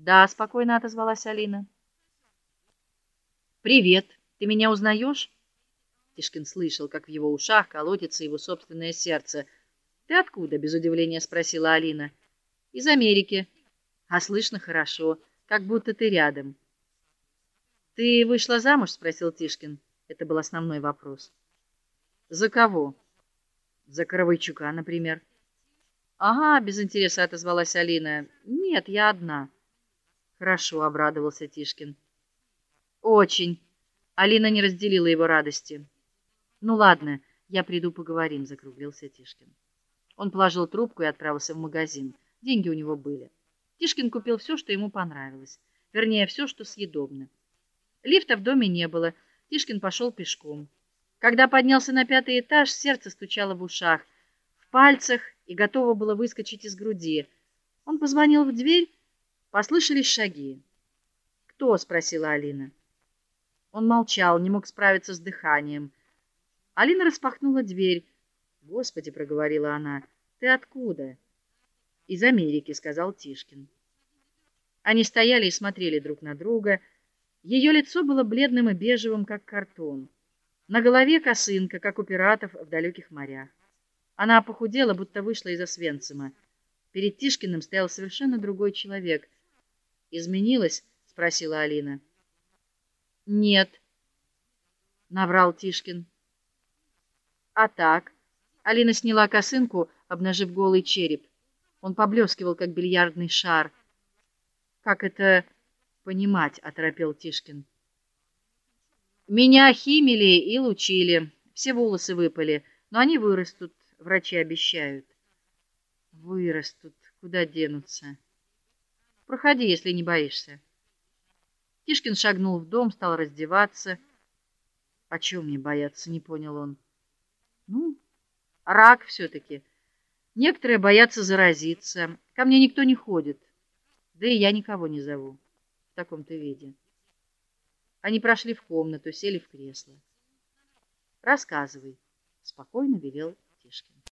Да, спокойно отозвалась Алина. Привет. Ты меня узнаешь? Тишкин слышал, как в его ушах колотится его собственное сердце. Ты откуда? без удивления спросила Алина. Из Америки. А слышно хорошо, как будто ты рядом. Ты вышла замуж, спросил Тишкин. Это был основной вопрос. За кого? За Коровойчука, например. Ага, без интереса отозвалась Алина. Нет, я одна. Хорошо, обрадовался Тишкин. Очень. Алина не разделила его радости. Ну ладно, я приду поговорим, закруглился Тишкин. Он положил трубку и отправился в магазин. Деньги у него были. Тишкин купил все, что ему понравилось, вернее, все, что съедобно. Лифта в доме не было. Тишкин пошел пешком. Когда поднялся на пятый этаж, сердце стучало в ушах, в пальцах и готово было выскочить из груди. Он позвонил в дверь, Послышались шаги. "Кто?" спросила Алина. Он молчал, не мог справиться с дыханием. Алина распахнула дверь. "Господи", проговорила она. "Ты откуда?" "Из Америки", сказал Тишкин. Они стояли и смотрели друг на друга. Ее лицо было бледным и бежевым, как картон. На голове косынка, как у пиратов в далеких морях. Она похудела, будто вышла из Освенцима. Перед Тишкиным стоял совершенно другой человек — Изменилась? спросила Алина. Нет, наврал Тишкин. А так? Алина сняла косынку, обнажив голый череп. Он поблескивал, как бильярдный шар. Как это понимать, оторопел Тишкин. Меня химили и лучили. Все волосы выпали, но они вырастут, врачи обещают. Вырастут, куда денутся? Проходи, если не боишься. Тишкин шагнул в дом, стал раздеваться. О чем мне бояться, не понял он. Ну, рак все таки Некоторые боятся заразиться. Ко мне никто не ходит. Да и я никого не зову в таком-то виде. Они прошли в комнату, сели в кресло. Рассказывай, спокойно велел Тишкин.